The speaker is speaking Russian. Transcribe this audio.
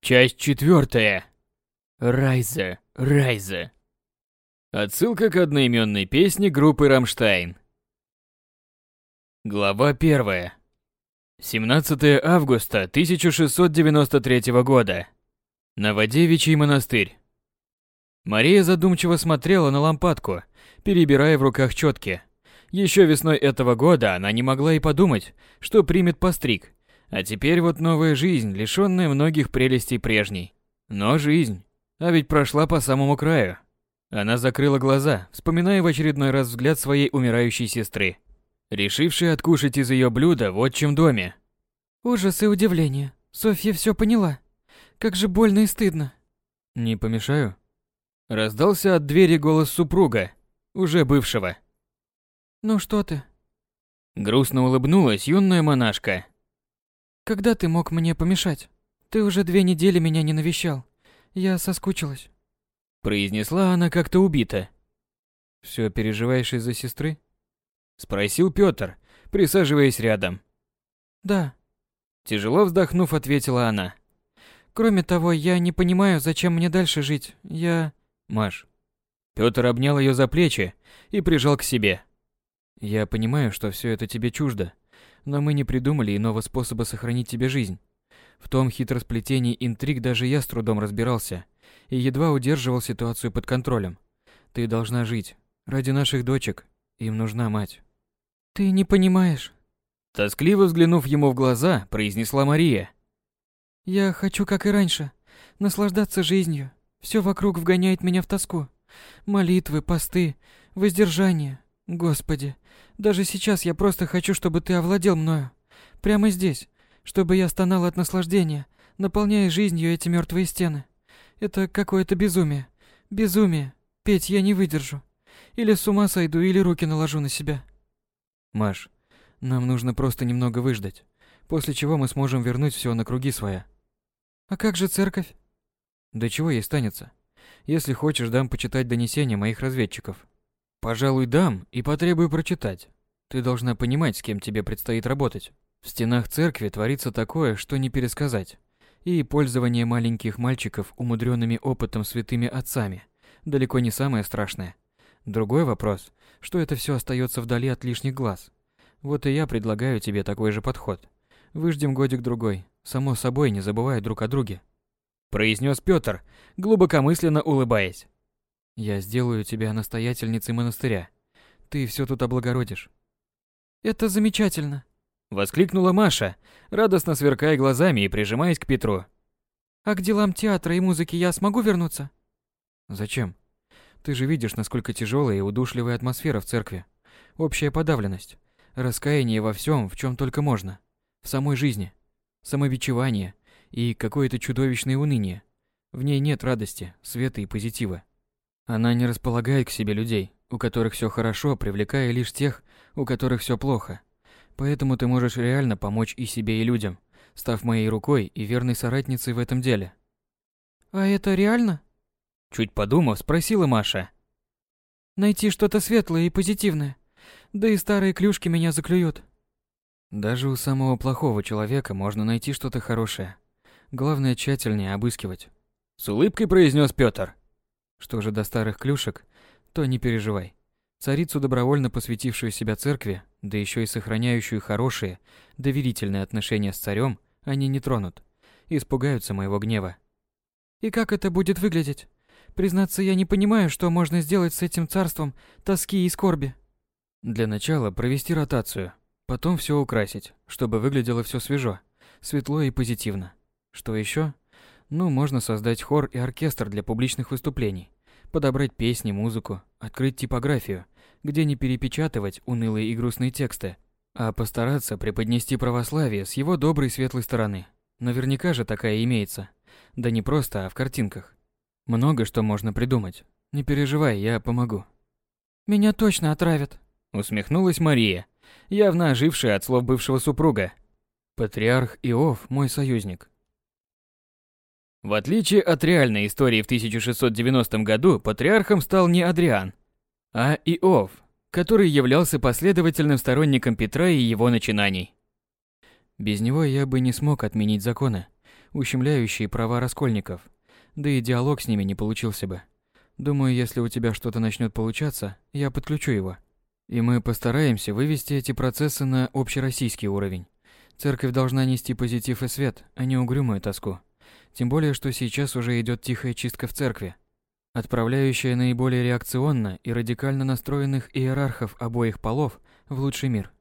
Часть четвертая. Райза, Райза. Отсылка к одноименной песне группы Рамштайн. Глава первая. 17 августа 1693 года. Новодевичий монастырь. Мария задумчиво смотрела на лампадку, перебирая в руках четки. Еще весной этого года она не могла и подумать, что примет постриг. А теперь вот новая жизнь, лишенная многих прелестей прежней. Но жизнь. А ведь прошла по самому краю. Она закрыла глаза, вспоминая в очередной раз взгляд своей умирающей сестры, решившей откушать из ее блюда в отчим доме. Ужас и удивление. Софья все поняла. Как же больно и стыдно. «Не помешаю?» Раздался от двери голос супруга, уже бывшего. Ну что ты? Грустно улыбнулась юная монашка. Когда ты мог мне помешать? Ты уже две недели меня не навещал. Я соскучилась. Произнесла она как-то убито. Все переживаешь из-за сестры? Спросил Пётр, присаживаясь рядом. Да. Тяжело вздохнув, ответила она. Кроме того, я не понимаю, зачем мне дальше жить. Я... Маш. Пётр обнял ее за плечи и прижал к себе. Я понимаю, что все это тебе чуждо, но мы не придумали иного способа сохранить тебе жизнь. В том хитросплетении интриг даже я с трудом разбирался и едва удерживал ситуацию под контролем. Ты должна жить. Ради наших дочек. Им нужна мать. Ты не понимаешь. Тоскливо взглянув ему в глаза, произнесла Мария. Я хочу, как и раньше, наслаждаться жизнью. Все вокруг вгоняет меня в тоску. Молитвы, посты, воздержание. Господи, даже сейчас я просто хочу, чтобы ты овладел мною. Прямо здесь, чтобы я стонал от наслаждения, наполняя жизнью эти мертвые стены. Это какое-то безумие. Безумие. Петь я не выдержу. Или с ума сойду, или руки наложу на себя. Маш, нам нужно просто немного выждать, после чего мы сможем вернуть все на круги своя. А как же церковь? Да чего ей станется? Если хочешь, дам почитать донесения моих разведчиков. Пожалуй, дам и потребую прочитать. Ты должна понимать, с кем тебе предстоит работать. В стенах церкви творится такое, что не пересказать. И пользование маленьких мальчиков умудренными опытом святыми отцами далеко не самое страшное. Другой вопрос, что это все остается вдали от лишних глаз. Вот и я предлагаю тебе такой же подход. Выждем годик-другой, само собой не забывая друг о друге. Произнес Петр, глубокомысленно улыбаясь. Я сделаю тебя настоятельницей монастыря. Ты все тут облагородишь. Это замечательно, воскликнула Маша, радостно сверкая глазами и прижимаясь к Петру. А к делам театра и музыки я смогу вернуться? Зачем? Ты же видишь, насколько тяжелая и удушливая атмосфера в церкви. Общая подавленность, раскаяние во всем, в чем только можно. В самой жизни, самобичевание и какое-то чудовищное уныние. В ней нет радости, света и позитива. Она не располагает к себе людей, у которых все хорошо, привлекая лишь тех, у которых все плохо. Поэтому ты можешь реально помочь и себе, и людям, став моей рукой и верной соратницей в этом деле. А это реально? Чуть подумав, спросила Маша. Найти что-то светлое и позитивное. Да и старые клюшки меня заклюют. Даже у самого плохого человека можно найти что-то хорошее. Главное тщательнее обыскивать. С улыбкой произнес Пётр. Что же до старых клюшек, то не переживай. Царицу, добровольно посвятившую себя церкви, да еще и сохраняющую хорошие, доверительные отношения с царем, они не тронут. Испугаются моего гнева. И как это будет выглядеть? Признаться, я не понимаю, что можно сделать с этим царством тоски и скорби. Для начала провести ротацию, потом все украсить, чтобы выглядело все свежо, светло и позитивно. Что еще? Ну, можно создать хор и оркестр для публичных выступлений, подобрать песни, музыку, открыть типографию, где не перепечатывать унылые и грустные тексты, а постараться преподнести православие с его доброй светлой стороны. Наверняка же такая имеется. Да не просто, а в картинках. Много что можно придумать. Не переживай, я помогу. Меня точно отравят. Усмехнулась Мария, явно ожившая от слов бывшего супруга. Патриарх Иов мой союзник. В отличие от реальной истории в 1690 году, патриархом стал не Адриан, а Иов, который являлся последовательным сторонником Петра и его начинаний. Без него я бы не смог отменить законы, ущемляющие права раскольников. Да и диалог с ними не получился бы. Думаю, если у тебя что-то начнет получаться, я подключу его. И мы постараемся вывести эти процессы на общероссийский уровень. Церковь должна нести позитив и свет, а не угрюмую тоску. Тем более, что сейчас уже идет тихая чистка в церкви, отправляющая наиболее реакционно и радикально настроенных иерархов обоих полов в лучший мир.